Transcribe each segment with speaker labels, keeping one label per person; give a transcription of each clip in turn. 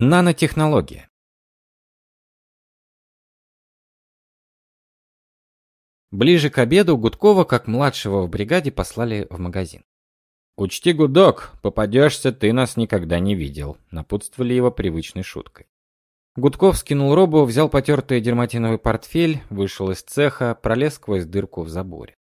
Speaker 1: Нанотехнология. Ближе к обеду Гудкова, как младшего в бригаде, послали в магазин.
Speaker 2: «Учти, Гудок, попадешься, ты нас никогда не видел», — напутствовали его привычной шуткой.
Speaker 1: Гудков скинул робу, взял потертый дерматиновый портфель, вышел из цеха, пролез сквозь дырку в заборе.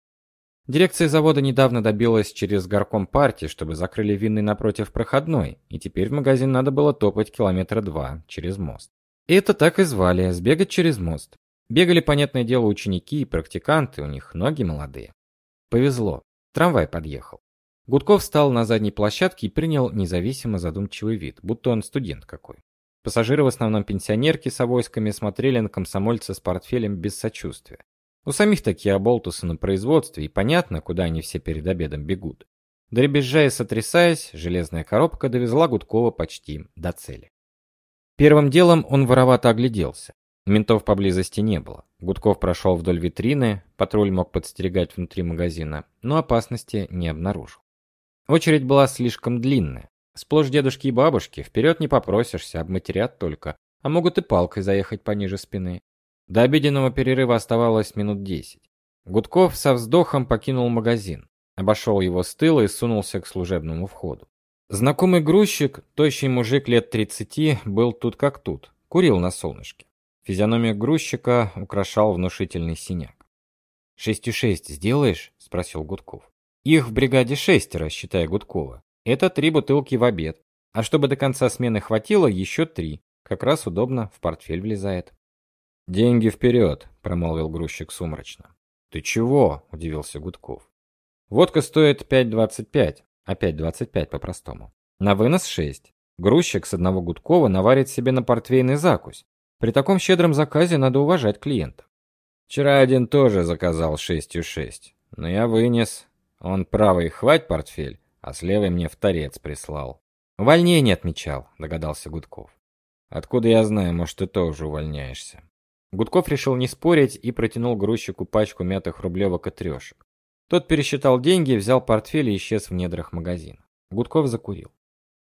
Speaker 1: Дирекция завода недавно добилась через горком партии, чтобы закрыли винный напротив проходной, и теперь в магазин надо было топать километра два через мост. И это так и звали сбегать через мост. Бегали, понятное дело, ученики и практиканты, у них ноги молодые. Повезло. Трамвай подъехал. Гудков встал на задней площадке и принял независимо задумчивый вид, будто он студент какой. Пассажиры, в основном пенсионерки с авоськами, смотрели на комсомольца с портфелем без сочувствия. У самих такие оболтусы на производстве, и понятно, куда они все перед обедом бегут. Дребезжа и сотрясаясь, железная коробка довезла Гудкова почти до цели. Первым делом он воровато огляделся. Ментов поблизости не было. Гудков прошел вдоль витрины, патруль мог подстерегать внутри магазина, но опасности не обнаружил. Очередь была слишком длинная. Сплошь дедушки и бабушки, вперед не попросишься, обматерят только, а могут и палкой заехать пониже спины. До обеденного перерыва оставалось минут десять. Гудков со вздохом покинул магазин, обошел его с тыла и сунулся к служебному входу. Знакомый грузчик, тощий мужик лет тридцати, был тут как тут, курил на солнышке. Физиономию грузчика украшал внушительный синяк. «Шестью шесть сделаешь?» – спросил Гудков. «Их в бригаде шестеро, считая Гудкова. Это три бутылки в обед. А чтобы до конца смены хватило, еще три. Как раз удобно, в портфель влезает».
Speaker 2: «Деньги вперед», — промолвил грузчик сумрачно.
Speaker 1: «Ты чего?» — удивился Гудков. «Водка стоит 5.25, а 5.25 по-простому. На вынос 6. Грузчик с одного Гудкова наварит себе на портвейный закусь. При таком щедром заказе надо уважать клиента».
Speaker 2: «Вчера один тоже заказал шестью шесть, но я вынес. Он правый хвать портфель, а с левой мне в торец прислал».
Speaker 1: «Увольнение отмечал», — догадался Гудков.
Speaker 2: «Откуда я знаю, может, ты тоже увольняешься?»
Speaker 1: Гудков решил не спорить и протянул грузчику пачку мятых рублевок и трешек. Тот пересчитал деньги, взял портфель и исчез в недрах магазина. Гудков закурил.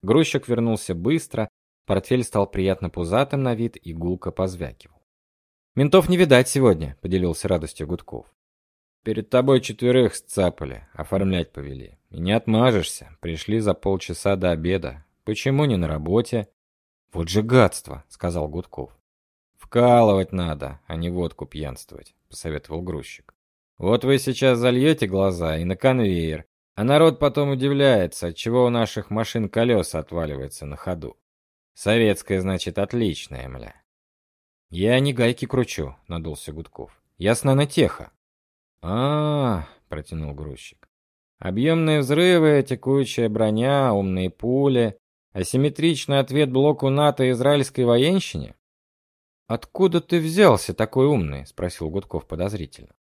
Speaker 1: Грузчик вернулся быстро, портфель стал приятно пузатым на вид и гулко позвякивал. «Ментов не видать сегодня», — поделился радостью Гудков.
Speaker 2: «Перед тобой четверых сцапали, оформлять повели. И не отмажешься, пришли за полчаса до обеда. Почему не на работе?»
Speaker 1: «Вот же гадство», — сказал Гудков.
Speaker 2: «Вкалывать надо, а не водку пьянствовать», — посоветовал грузчик. «Вот вы сейчас зальете глаза и на конвейер, а народ потом удивляется, отчего у наших машин колеса отваливаются на ходу. Советская, значит, отличная, мля».
Speaker 1: «Я не гайки кручу», — надулся Гудков. «Я с нанотеха».
Speaker 2: «А-а-а», протянул грузчик. «Объемные взрывы, текучая броня, умные пули, асимметричный ответ блоку НАТО израильской военщине?»
Speaker 1: «Откуда ты взялся такой умный?» — спросил Гудков подозрительно.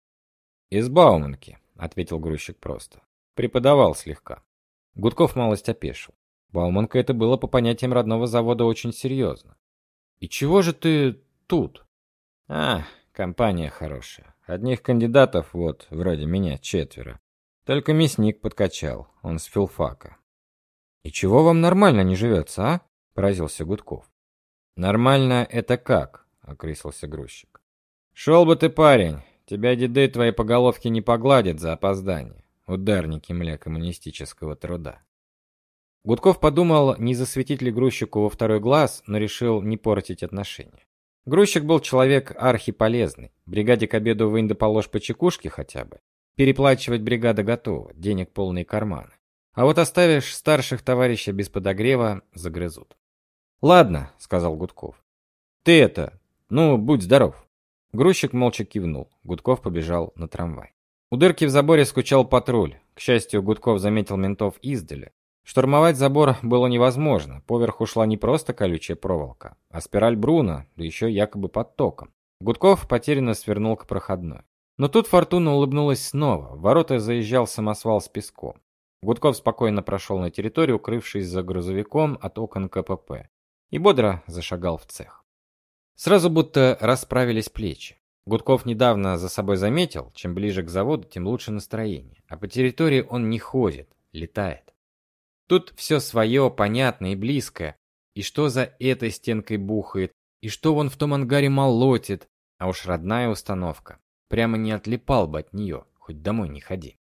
Speaker 2: «Из Бауманки», — ответил грузчик просто. «Преподавал слегка».
Speaker 1: Гудков малость опешил. Бауманка это было по понятиям родного завода очень серьезно. «И чего же ты тут?»
Speaker 2: «А, компания хорошая. Одних кандидатов вот, вроде меня, четверо. Только мясник подкачал, он с филфака».
Speaker 1: «И чего вам нормально не живется, а?» — поразился Гудков.
Speaker 2: «Нормально это как?» Окрысился грузчик. Шел бы ты, парень, тебя деды твои по головке не погладят за опоздание. Ударники мля коммунистического труда.
Speaker 1: Гудков подумал, не засветить ли грузчику во второй глаз, но решил не портить отношения. Грузчик был человек архиполезный. Бригаде к обеду вынь да по чекушке хотя бы. Переплачивать бригада готова, денег полные карманы. А вот оставишь старших товарищей без подогрева, загрызут. «Ладно», — сказал Гудков. «Ты это, ну, будь здоров. Грузчик молча кивнул. Гудков побежал на трамвай. У дырки в заборе скучал патруль. К счастью, Гудков заметил ментов издали. Штурмовать забор было невозможно. Поверху шла не просто колючая проволока, а спираль Бруна, да еще якобы под током. Гудков потерянно свернул к проходной. Но тут фортуна улыбнулась снова. В ворота заезжал самосвал с песком. Гудков спокойно прошел на территорию, укрывшись за грузовиком от окон КПП, и бодро зашагал в цех. Сразу будто расправились плечи. Гудков недавно за собой заметил, чем ближе к заводу, тем лучше настроение. А по территории он не ходит, летает. Тут все свое, понятное и близкое. И что за этой стенкой бухает, и что вон в том ангаре молотит, а уж родная установка. Прямо не отлипал бы от нее, хоть домой не ходи.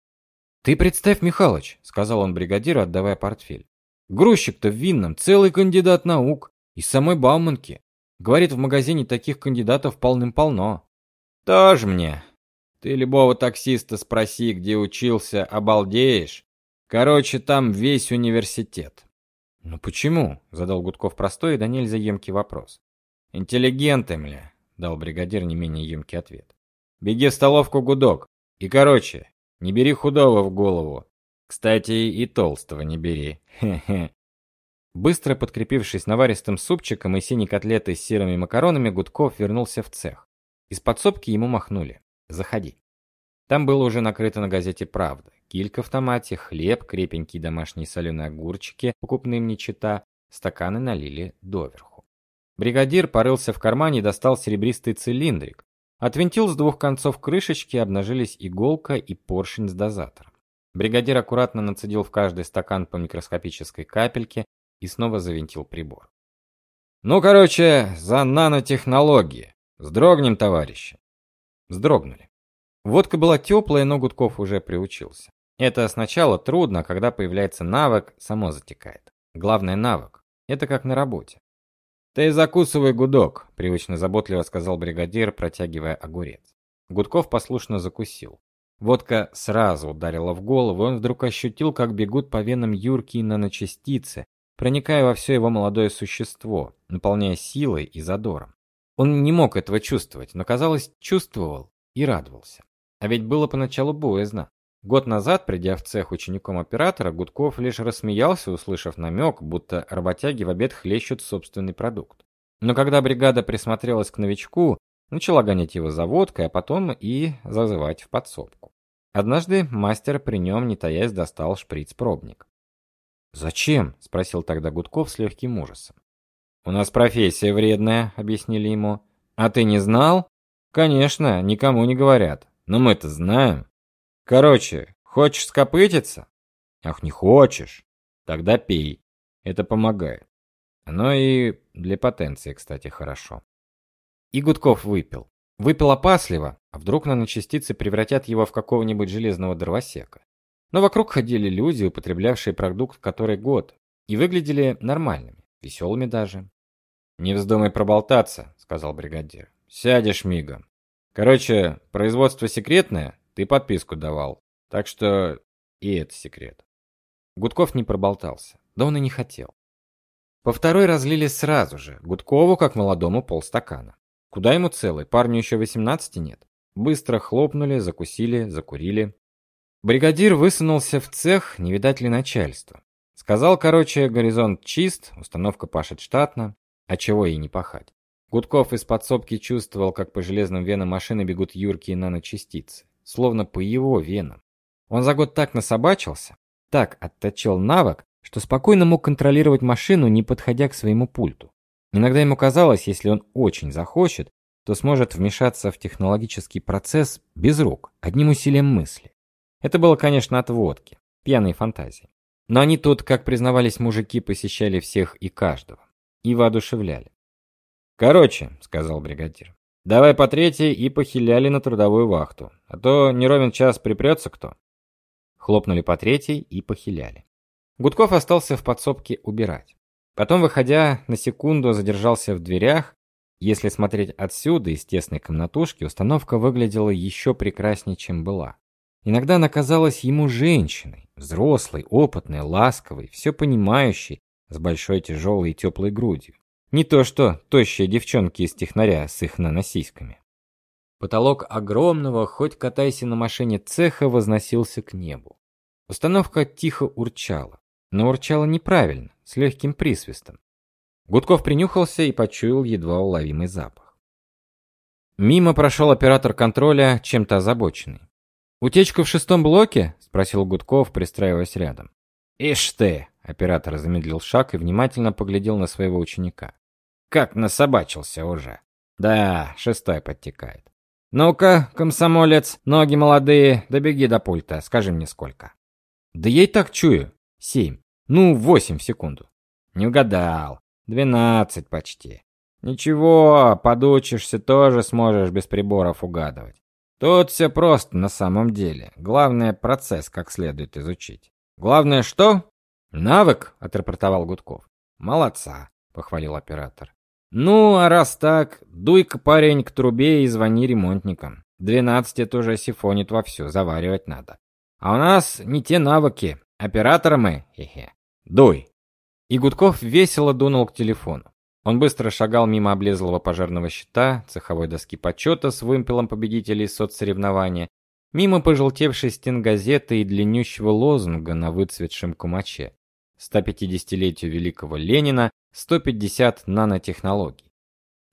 Speaker 1: Ты представь, Михалыч, сказал он бригадиру, отдавая портфель. Грузчик-то в Винном целый кандидат наук из самой Бауманки. Говорит, в магазине таких кандидатов полным-полно.
Speaker 2: Тоже мне. Ты любого таксиста спроси, где учился, обалдеешь. Короче, там весь университет.
Speaker 1: Ну почему? задал Гудков простой и до нельзя емкий вопрос.
Speaker 2: Интеллигенты, мля, дал бригадир не менее емкий ответ. Беги в столовку, Гудок. И короче, не бери худого в голову. Кстати, и толстого не бери. Хе-хе.
Speaker 1: Быстро подкрепившись наваристым супчиком и синей котлетой с сырыми макаронами, Гудков вернулся в цех. Из подсобки ему махнули: "Заходи". Там было уже накрыто на газете Правда. Килька в томате, хлеб, крепенькие домашние соленые огурчики, покупным не чита, стаканы налили доверху. Бригадир порылся в кармане и достал серебристый цилиндрик. Отвинтил с двух концов крышечки, обнажились иголка и поршень с дозатором. Бригадир аккуратно нацедил в каждый стакан по микроскопической капельке и снова завинтил прибор.
Speaker 2: Ну, короче, за нанотехнологии. Сдрогнем, товарищи.
Speaker 1: Вздрогнули. Водка была теплая, но Гудков уже приучился. Это сначала трудно, а когда появляется навык, само затекает. Главное навык. Это как на работе.
Speaker 2: Ты закусывай гудок,
Speaker 1: привычно заботливо сказал бригадир, протягивая огурец. Гудков послушно закусил. Водка сразу ударила в голову, и он вдруг ощутил, как бегут по венам юркие наночастицы, проникая во все его молодое существо, наполняя силой и задором. Он не мог этого чувствовать, но казалось, чувствовал и радовался. А ведь было поначалу боязно. Год назад, придя в цех учеником оператора, Гудков лишь рассмеялся, услышав намек, будто работяги в обед хлещут собственный продукт. Но когда бригада присмотрелась к новичку, начала гонять его за водкой, а потом и зазывать в подсобку. Однажды мастер при нем, не таясь, достал шприц-пробник.
Speaker 2: "Зачем?" спросил тогда Гудков с легким ужасом. "У нас профессия вредная", объяснили ему. "А ты не знал?" "Конечно, никому не говорят. Но мы-то знаем. Короче, хочешь скопытиться? Ах, не хочешь? Тогда пей. Это помогает. Оно и для потенции, кстати, хорошо.
Speaker 1: И Гудков выпил. Выпил опасливо, а вдруг наночастицы превратят его в какого-нибудь железного дровосека. Но вокруг ходили люди, употреблявшие продукт который год, и выглядели нормальными, веселыми даже.
Speaker 2: «Не вздумай проболтаться», — сказал бригадир. «Сядешь мигом. Короче, производство секретное, ты подписку давал. Так что и это секрет.
Speaker 1: Гудков не проболтался. Да он и не хотел. По второй разлили сразу же, Гудкову как молодому полстакана. Куда ему целый? Парню еще 18 нет. Быстро хлопнули, закусили, закурили. Бригадир высунулся в цех, не видать ли начальства. Сказал, короче, горизонт чист, установка пашет штатно, а чего ей не пахать. Гудков из подсобки чувствовал, как по железным венам машины бегут юркие наночастицы, словно по его венам. Он за год так насобачился, так отточил навык, что спокойно мог контролировать машину, не подходя к своему пульту. Иногда ему казалось, если он очень захочет, то сможет вмешаться в технологический процесс без рук, одним усилием мысли. Это было, конечно, от водки, пьяной фантазии. Но они тут, как признавались мужики, посещали всех и каждого и воодушевляли.
Speaker 2: Короче, сказал бригадир. Давай по третьей и похиляли на трудовую вахту, а то не ровен час припрется кто.
Speaker 1: Хлопнули по третьей и похиляли. Гудков остался в подсобке убирать. Потом, выходя, на секунду задержался в дверях. Если смотреть отсюда из тесной комнатушки, установка выглядела еще прекраснее, чем была. Иногда она казалась ему женщиной, взрослой, опытной, ласковой, все понимающей, с большой тяжелой и теплой грудью. Не то что тощие девчонки из технаря с их наносиськами. Потолок огромного, хоть катайся на машине цеха, возносился к небу. Установка тихо урчала, но урчала неправильно, с легким присвистом. Гудков принюхался и почуял едва уловимый запах. Мимо прошел оператор контроля, чем-то озабоченный. «Утечка в шестом блоке?» – спросил Гудков, пристраиваясь рядом.
Speaker 2: «Ишь ты!» – оператор замедлил шаг и внимательно поглядел на своего ученика. Как насобачился уже. Да, шестой подтекает. Ну-ка, комсомолец, ноги молодые, добеги до пульта, скажи мне сколько.
Speaker 1: Да я и так чую. Семь. Ну, восемь в секунду.
Speaker 2: Не угадал. Двенадцать почти. Ничего, подучишься, тоже сможешь без приборов угадывать. Тут все просто на самом деле. Главное процесс как следует изучить. Главное что? Навык, отрапортовал Гудков. Молодца, похвалил оператор. Ну, а раз так, дуй-ка, парень, к трубе и звони ремонтникам. Двенадцать это уже сифонит вовсю, заваривать надо. А у нас не те навыки. Операторы мы, хе-хе. Дуй.
Speaker 1: И Гудков весело дунул к телефону. Он быстро шагал мимо облезлого пожарного щита, цеховой доски почета с вымпелом победителей соцсоревнования, мимо пожелтевшей стен газеты и длиннющего лозунга на выцветшем кумаче. 150-летию великого Ленина, 150 нанотехнологий.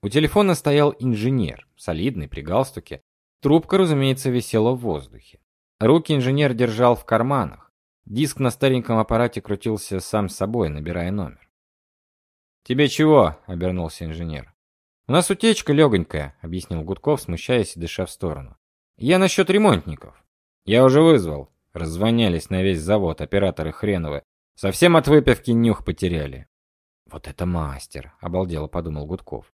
Speaker 1: У телефона стоял инженер, солидный при галстуке. Трубка, разумеется, висела в воздухе. Руки инженер держал в карманах. Диск на стареньком аппарате крутился сам собой, набирая номер.
Speaker 2: «Тебе чего?» — обернулся инженер.
Speaker 1: «У нас утечка легонькая», — объяснил Гудков, смущаясь и дыша в сторону. «Я насчет ремонтников».
Speaker 2: «Я уже вызвал». Раззвонялись на весь завод операторы хреновы. Совсем от выпивки нюх потеряли.
Speaker 1: Вот это мастер, обалдело подумал Гудков.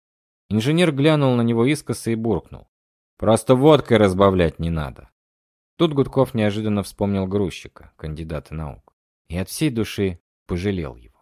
Speaker 1: Инженер глянул на него искоса и буркнул:
Speaker 2: "Просто водкой разбавлять не надо".
Speaker 1: Тут Гудков неожиданно вспомнил грузчика, кандидата наук, и от всей души пожалел его.